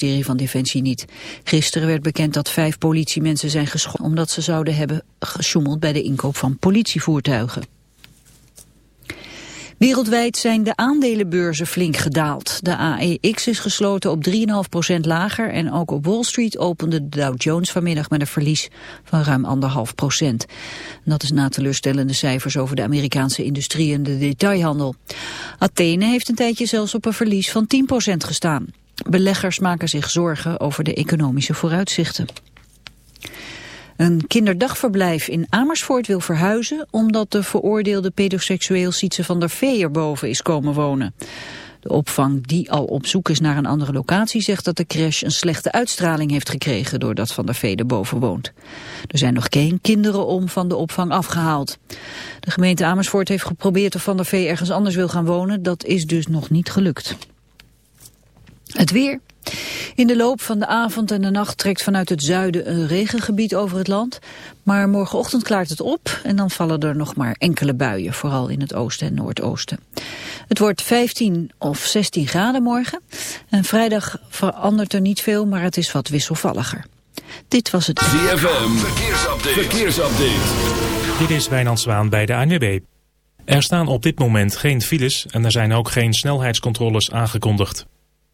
ministerie van Defensie niet. Gisteren werd bekend dat vijf politiemensen zijn geschoten omdat ze zouden hebben gesjoemeld bij de inkoop van politievoertuigen. Wereldwijd zijn de aandelenbeurzen flink gedaald. De AEX is gesloten op 3,5% lager en ook op Wall Street opende de Dow Jones vanmiddag met een verlies van ruim 1,5%. Dat is na teleurstellende cijfers over de Amerikaanse industrie en de detailhandel. Athene heeft een tijdje zelfs op een verlies van 10% gestaan. Beleggers maken zich zorgen over de economische vooruitzichten. Een kinderdagverblijf in Amersfoort wil verhuizen omdat de veroordeelde pedoseksueel Sietse van der Vee erboven is komen wonen. De opvang die al op zoek is naar een andere locatie zegt dat de crash een slechte uitstraling heeft gekregen doordat Van der Vee erboven woont. Er zijn nog geen kinderen om van de opvang afgehaald. De gemeente Amersfoort heeft geprobeerd of Van der Vee ergens anders wil gaan wonen. Dat is dus nog niet gelukt. Het weer. In de loop van de avond en de nacht trekt vanuit het zuiden een regengebied over het land. Maar morgenochtend klaart het op en dan vallen er nog maar enkele buien, vooral in het oosten en noordoosten. Het wordt 15 of 16 graden morgen. En vrijdag verandert er niet veel, maar het is wat wisselvalliger. Dit was het... ZFM, verkeersupdate. verkeersupdate. Dit is Wijnand Zwaan bij de ANWB. Er staan op dit moment geen files en er zijn ook geen snelheidscontroles aangekondigd.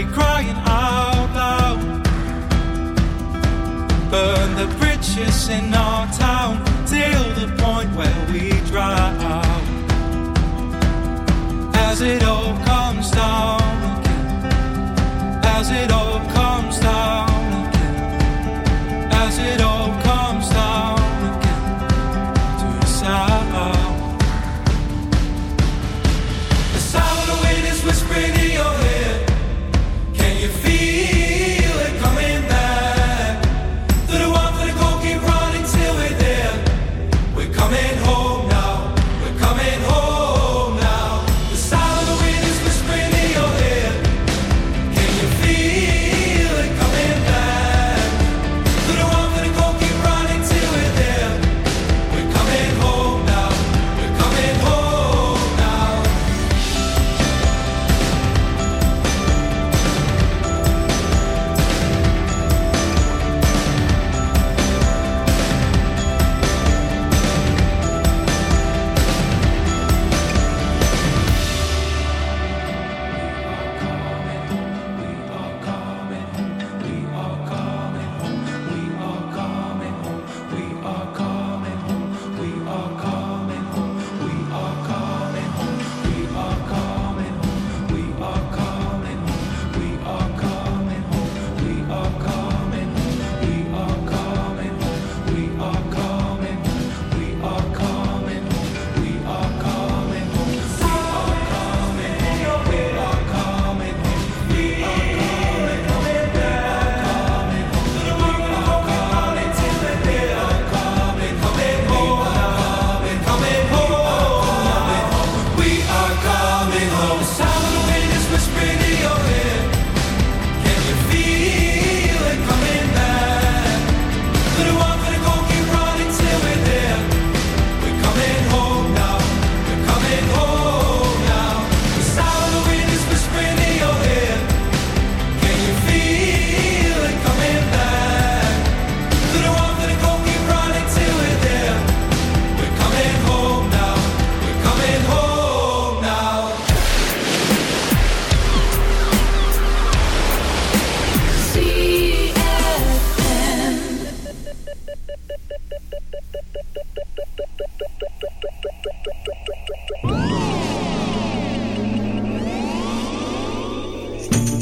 be crying.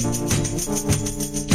Música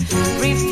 of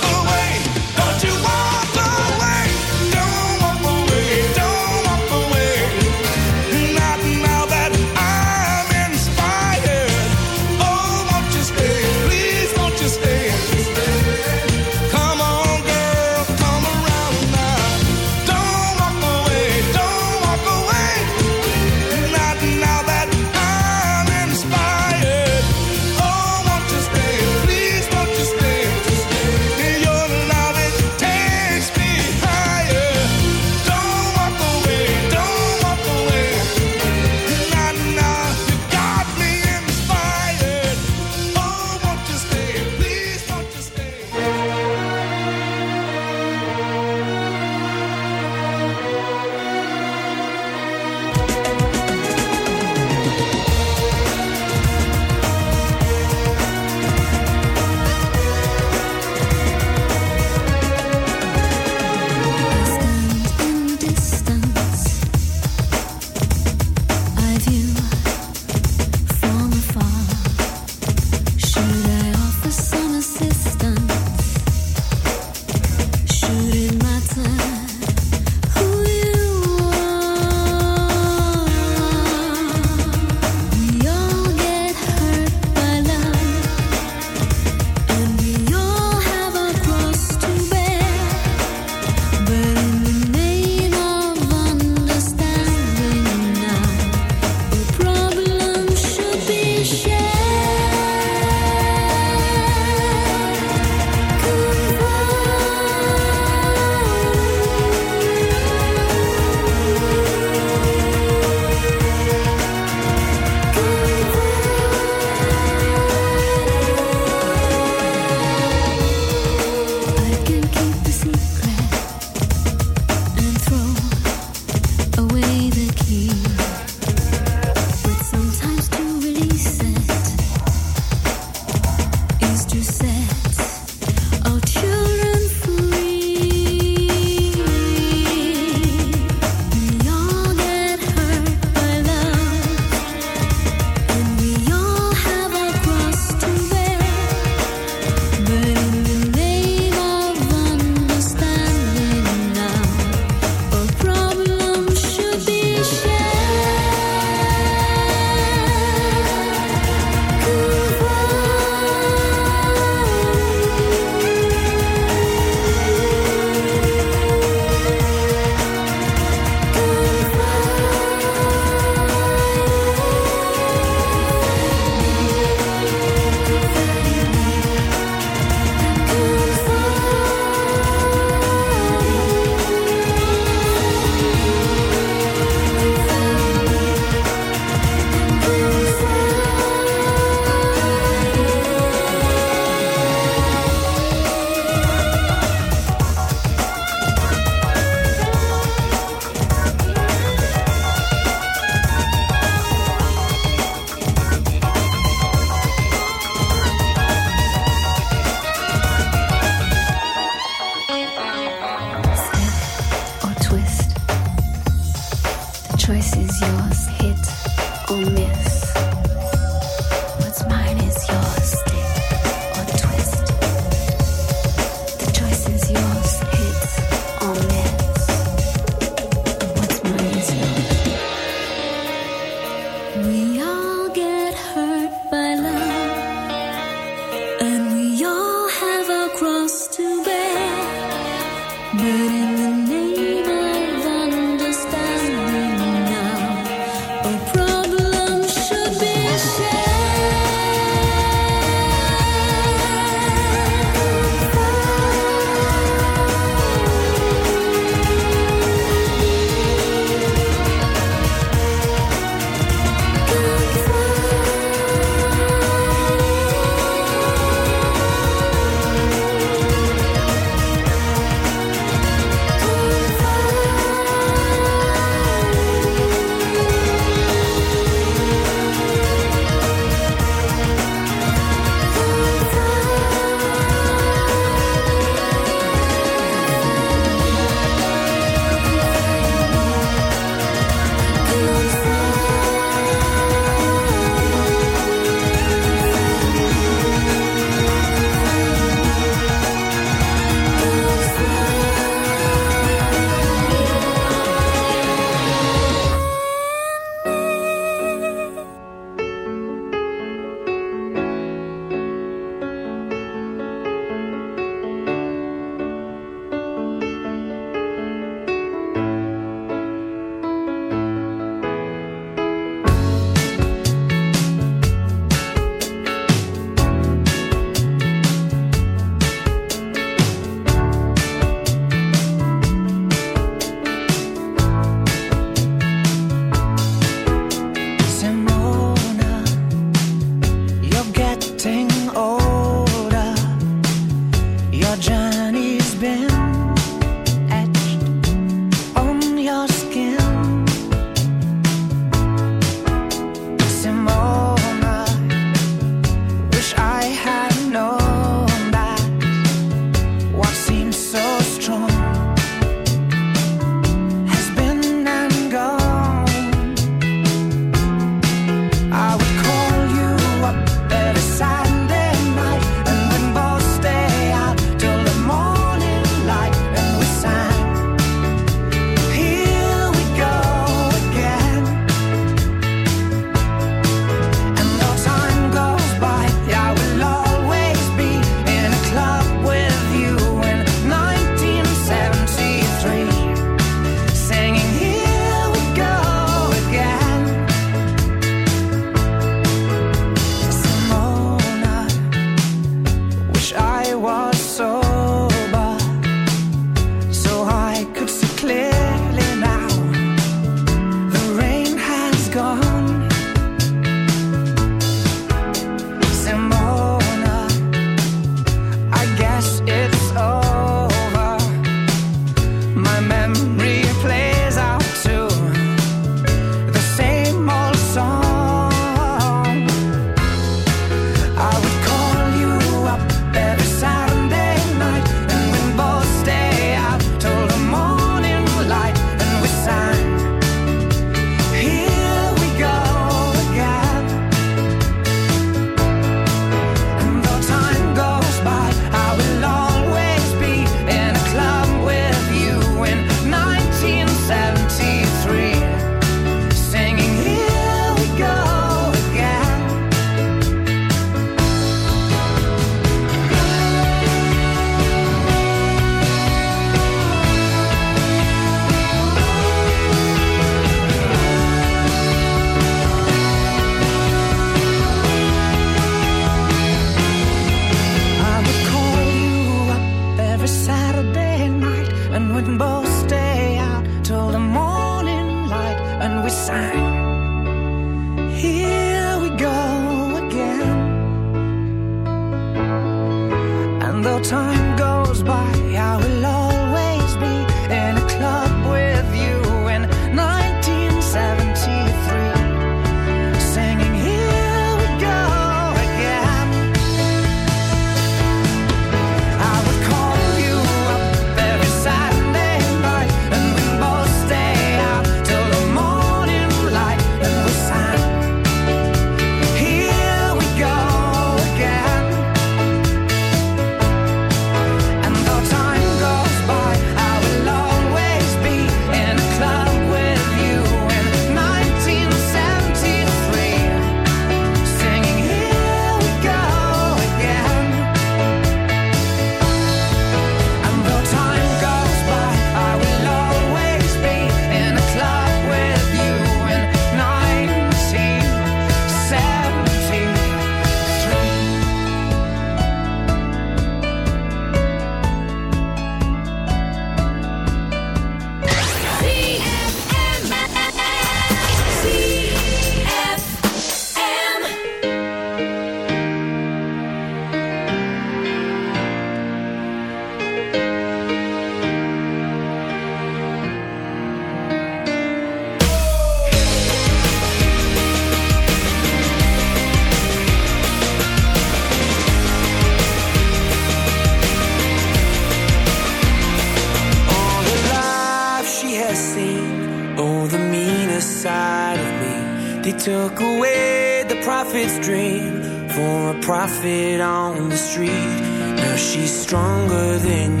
outfit on the street. Now she's stronger than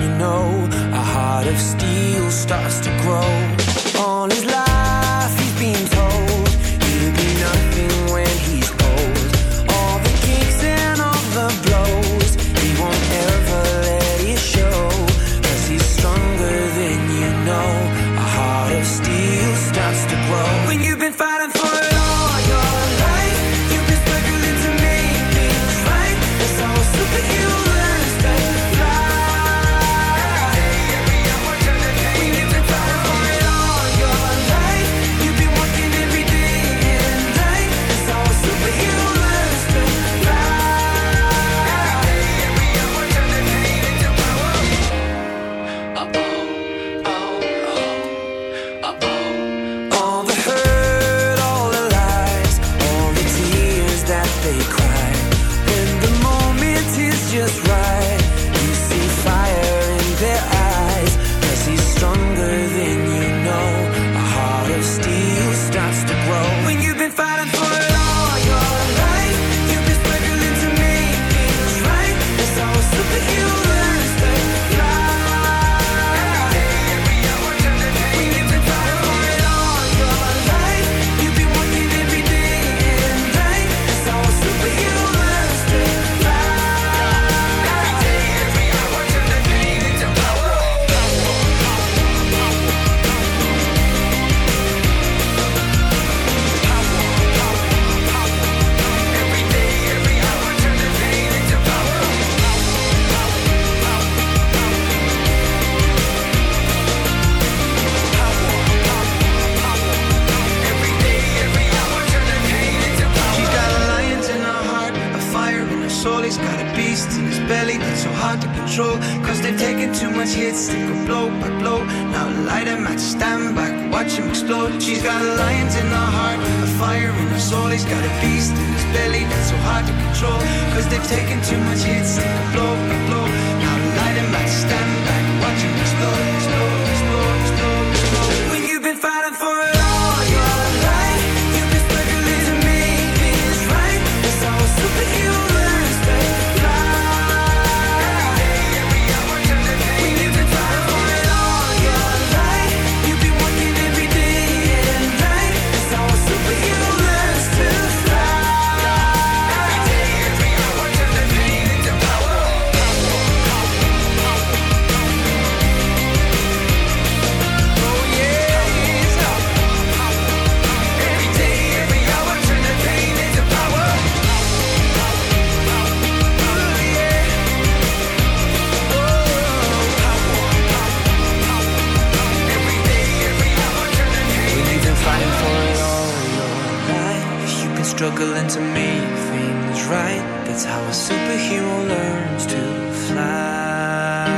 That's how a superhero learns to fly.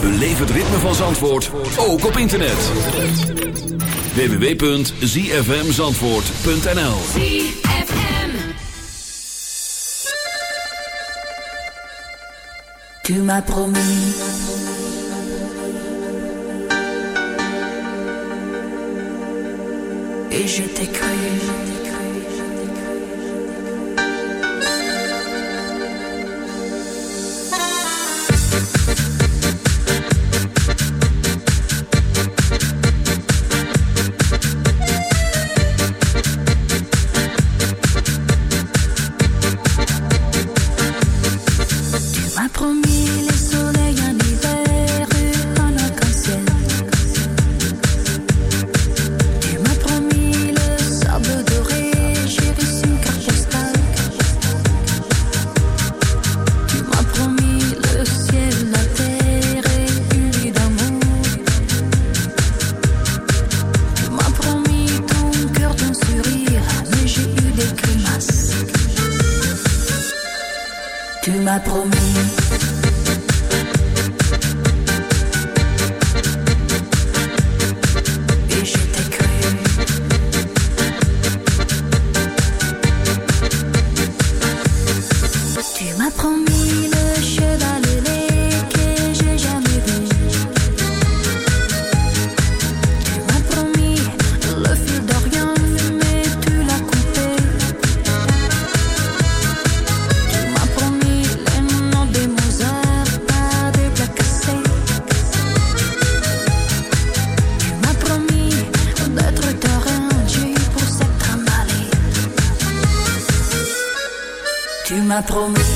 Beleef het ritme van Zandvoort ook op internet. www.zfmzandvoort.nl Tu m'as promis Et je t'ai cru promis.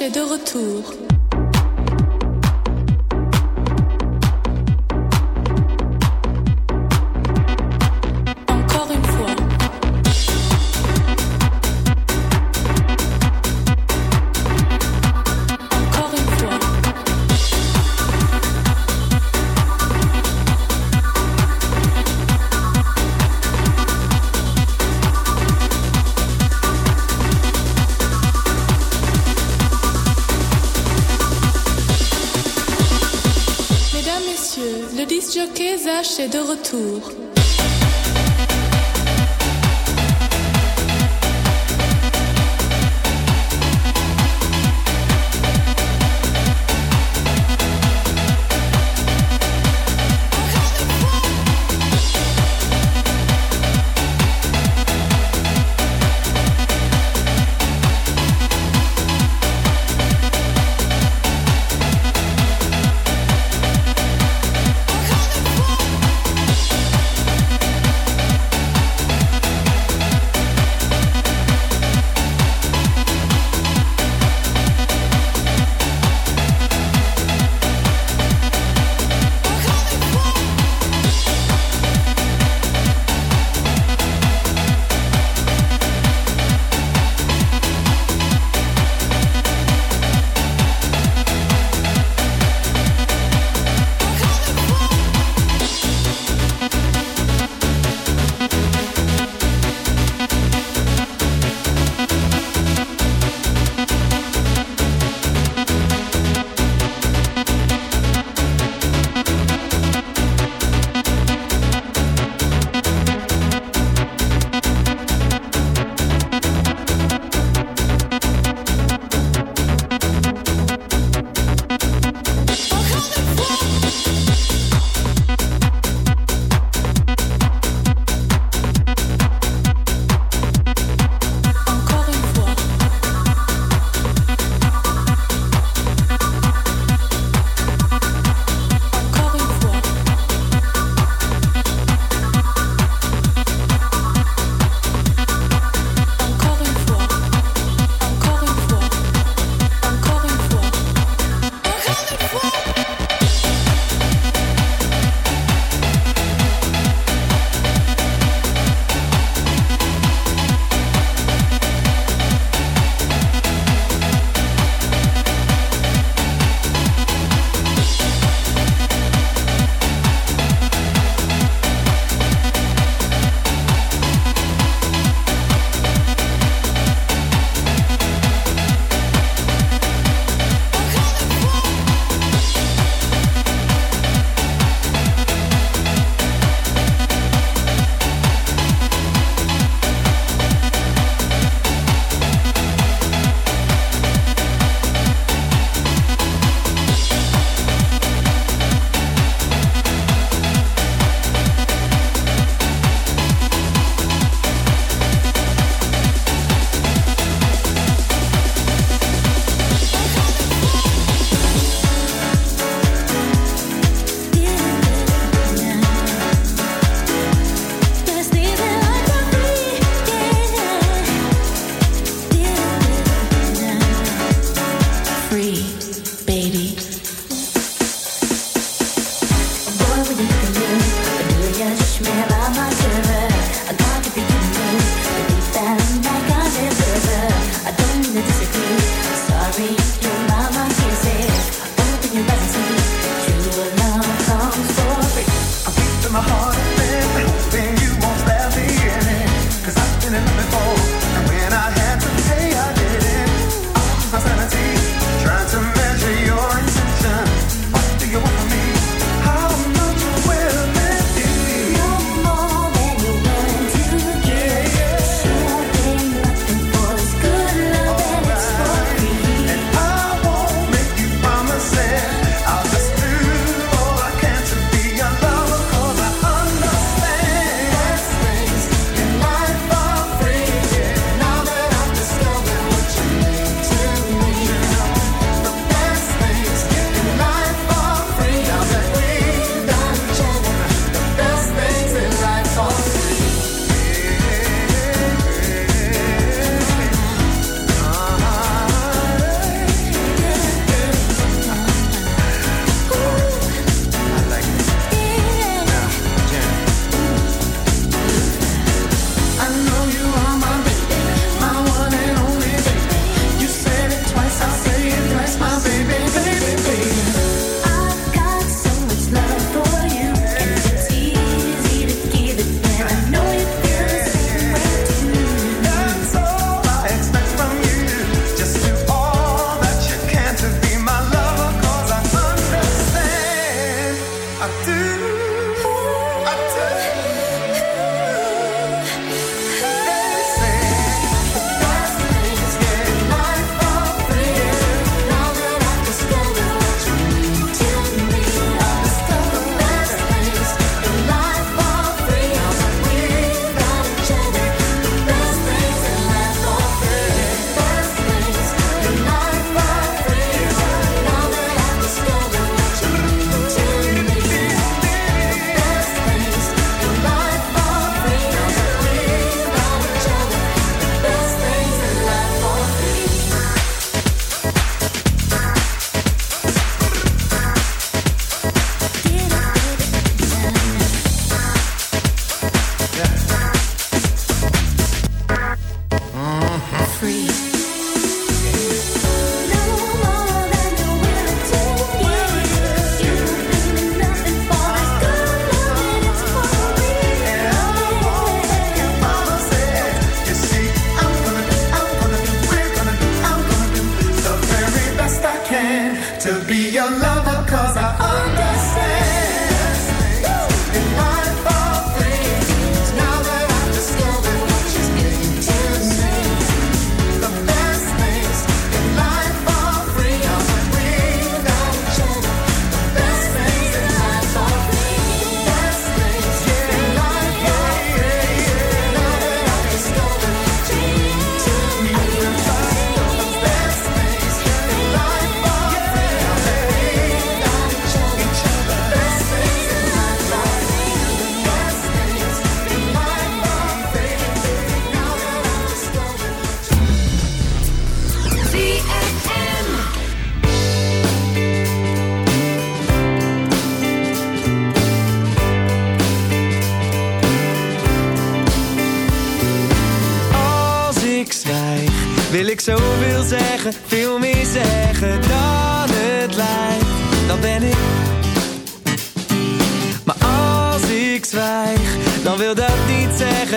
j'ai de retour. de retour.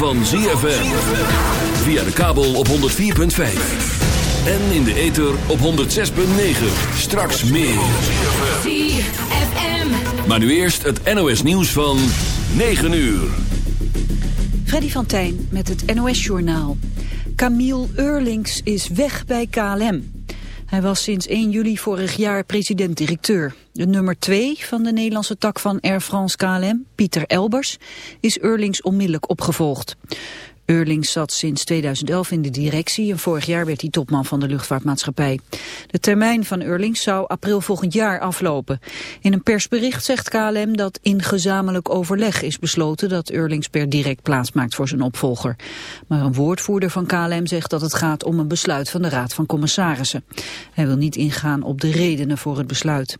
van ZFM. Via de kabel op 104.5. En in de ether op 106.9. Straks meer. Maar nu eerst het NOS nieuws van 9 uur. Freddy van Tijn met het NOS-journaal. Camille Eurlings is weg bij KLM. Hij was sinds 1 juli vorig jaar president-directeur. De nummer 2 van de Nederlandse tak van Air France KLM, Pieter Elbers, is Eurlings onmiddellijk opgevolgd. Eurlings zat sinds 2011 in de directie en vorig jaar werd hij topman van de luchtvaartmaatschappij. De termijn van Eurlings zou april volgend jaar aflopen. In een persbericht zegt KLM dat in gezamenlijk overleg is besloten dat Eurlings per direct plaatsmaakt voor zijn opvolger. Maar een woordvoerder van KLM zegt dat het gaat om een besluit van de Raad van Commissarissen. Hij wil niet ingaan op de redenen voor het besluit.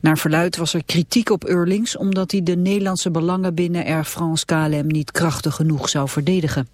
Naar verluid was er kritiek op Eurlings omdat hij de Nederlandse belangen binnen Air France KLM niet krachtig genoeg zou verdedigen.